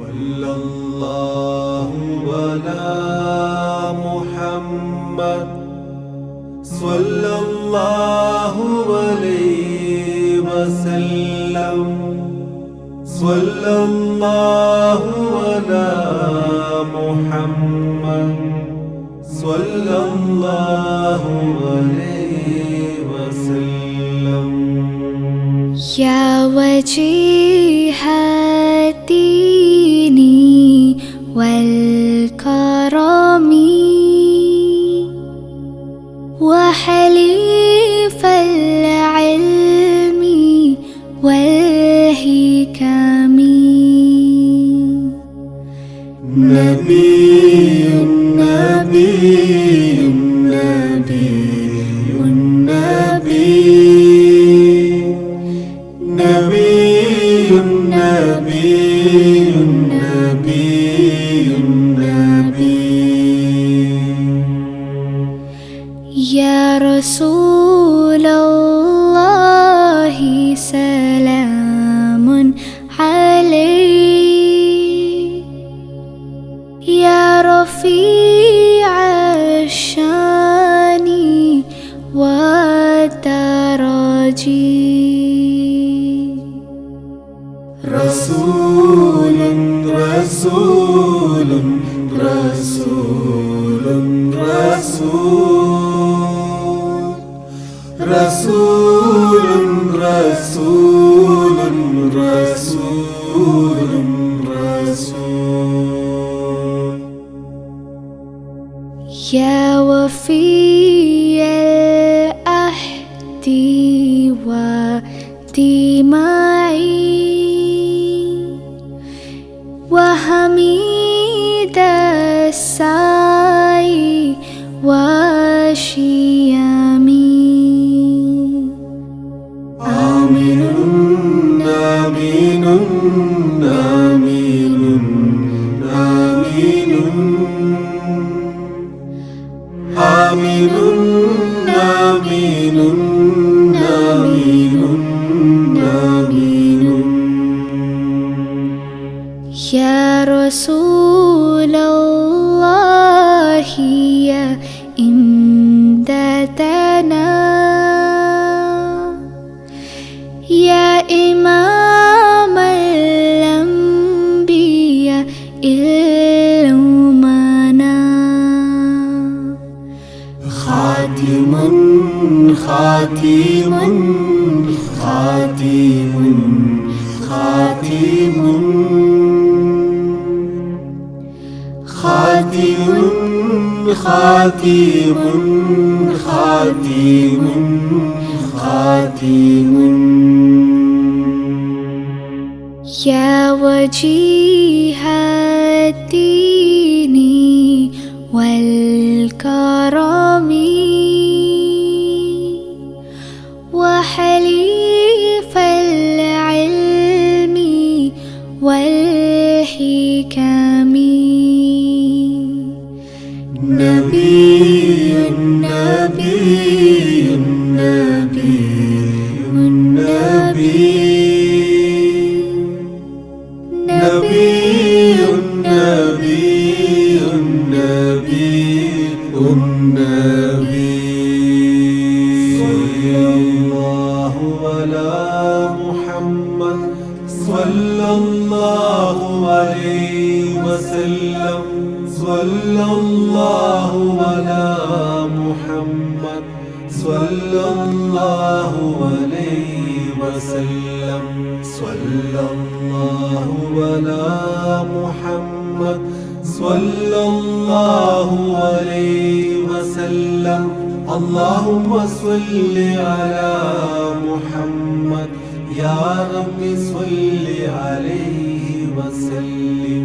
صلى الله على محمد. صلى الله عليه وسلم. صلى الله على محمد. صلى الله عليه وسلم. يا وجيه والكرم وحليف العلم والحكم. نبي نبي نبي. رفيع الشان والدرج رسول رسول رسول رسول. رسول رسول. يا وفي العهد والدماء وحميد السعي والشيام آمين آمين آمين يا رسول الله يا إمدادنا. يا إمام الأنبياء إلهمنا. خاتم خاتم خاتم خاتم خاتم خاتم خاتم خاتم يا وجيه نبي نبي. وسلم صلى الله على محمد صلى الله عليه وسلم صلى الله على محمد صلى الله عليه وسلم. اللهم صل على محمد يا رب صل عليه وسلم.